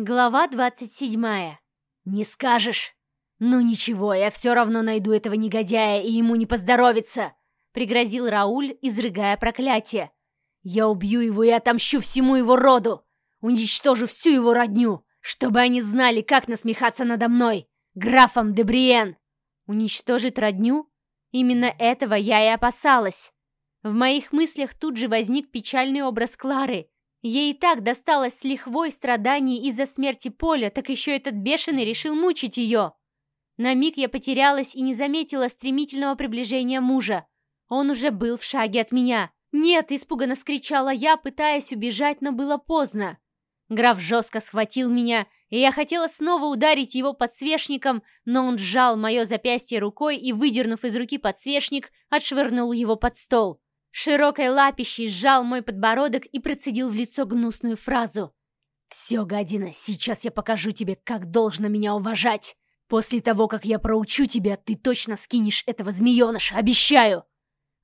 Глава двадцать седьмая. «Не скажешь? Ну ничего, я все равно найду этого негодяя, и ему не поздоровится!» Пригрозил Рауль, изрыгая проклятие. «Я убью его и отомщу всему его роду! Уничтожу всю его родню, чтобы они знали, как насмехаться надо мной, графом Дебриен!» Уничтожить родню? Именно этого я и опасалась. В моих мыслях тут же возник печальный образ Клары — Ей и так досталось с лихвой страданий из-за смерти Поля, так еще этот бешеный решил мучить ее. На миг я потерялась и не заметила стремительного приближения мужа. Он уже был в шаге от меня. «Нет!» — испуганно скричала я, пытаясь убежать, но было поздно. Граф жестко схватил меня, и я хотела снова ударить его подсвечником, но он сжал мое запястье рукой и, выдернув из руки подсвечник, отшвырнул его под стол. Широкой лапищей сжал мой подбородок и процедил в лицо гнусную фразу. «Все, гадина, сейчас я покажу тебе, как должно меня уважать. После того, как я проучу тебя, ты точно скинешь этого змееныша, обещаю!»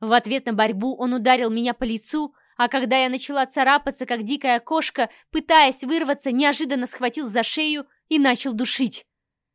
В ответ на борьбу он ударил меня по лицу, а когда я начала царапаться, как дикая кошка, пытаясь вырваться, неожиданно схватил за шею и начал душить.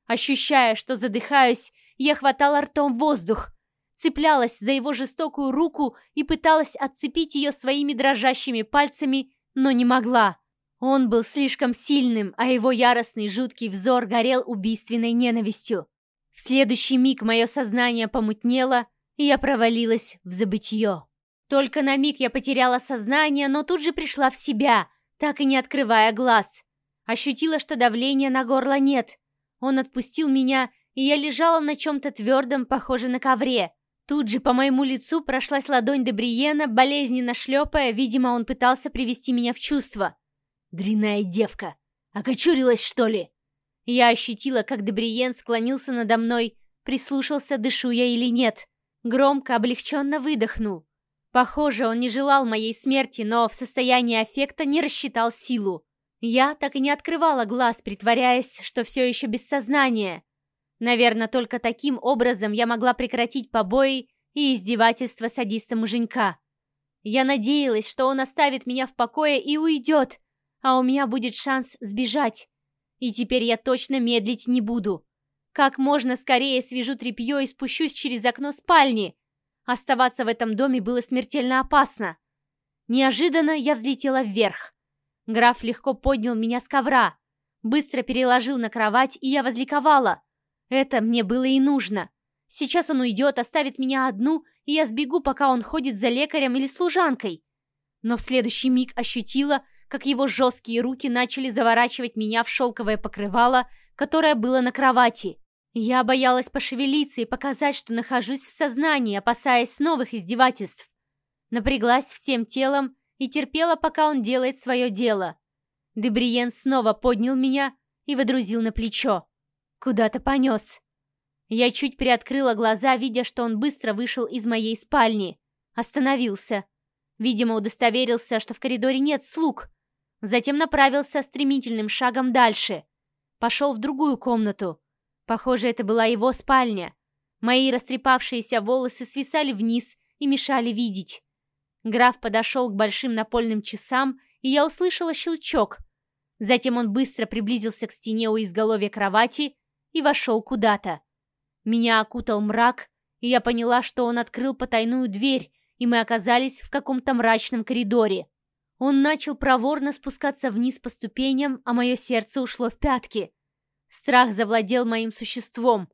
Ощущая, что задыхаюсь, я хватала ртом воздух, цеплялась за его жестокую руку и пыталась отцепить ее своими дрожащими пальцами, но не могла. Он был слишком сильным, а его яростный жуткий взор горел убийственной ненавистью. В следующий миг мое сознание помутнело, и я провалилась в забытье. Только на миг я потеряла сознание, но тут же пришла в себя, так и не открывая глаз. Ощутила, что давления на горло нет. Он отпустил меня, и я лежала на чем-то твердом, похоже на ковре. Тут же по моему лицу прошлась ладонь Дебриена, болезненно шлепая, видимо, он пытался привести меня в чувство. «Дряная девка! Окочурилась, что ли?» Я ощутила, как Дебриен склонился надо мной, прислушался, дышу я или нет. Громко, облегченно выдохнул. Похоже, он не желал моей смерти, но в состоянии аффекта не рассчитал силу. Я так и не открывала глаз, притворяясь, что все еще без сознания. Наверное, только таким образом я могла прекратить побои и издевательства садиста-муженька. Я надеялась, что он оставит меня в покое и уйдет, а у меня будет шанс сбежать. И теперь я точно медлить не буду. Как можно скорее свяжу тряпье и спущусь через окно спальни. Оставаться в этом доме было смертельно опасно. Неожиданно я взлетела вверх. Граф легко поднял меня с ковра, быстро переложил на кровать, и я возликовала. Это мне было и нужно. Сейчас он уйдет, оставит меня одну, и я сбегу, пока он ходит за лекарем или служанкой. Но в следующий миг ощутила, как его жесткие руки начали заворачивать меня в шелковое покрывало, которое было на кровати. Я боялась пошевелиться и показать, что нахожусь в сознании, опасаясь новых издевательств. Напряглась всем телом и терпела, пока он делает свое дело. Дебриен снова поднял меня и водрузил на плечо. Куда-то понес. Я чуть приоткрыла глаза, видя, что он быстро вышел из моей спальни. Остановился. Видимо, удостоверился, что в коридоре нет слуг. Затем направился стремительным шагом дальше. Пошел в другую комнату. Похоже, это была его спальня. Мои растрепавшиеся волосы свисали вниз и мешали видеть. Граф подошел к большим напольным часам, и я услышала щелчок. Затем он быстро приблизился к стене у изголовья кровати и вошел куда-то. Меня окутал мрак, и я поняла, что он открыл потайную дверь, и мы оказались в каком-то мрачном коридоре. Он начал проворно спускаться вниз по ступеням, а мое сердце ушло в пятки. Страх завладел моим существом.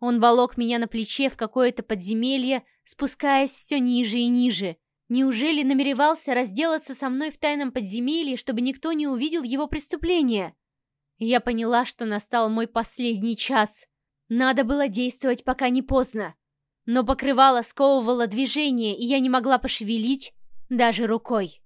Он волок меня на плече в какое-то подземелье, спускаясь все ниже и ниже. Неужели намеревался разделаться со мной в тайном подземелье, чтобы никто не увидел его преступления? Я поняла, что настал мой последний час. Надо было действовать, пока не поздно. Но покрывало сковывало движение, и я не могла пошевелить даже рукой.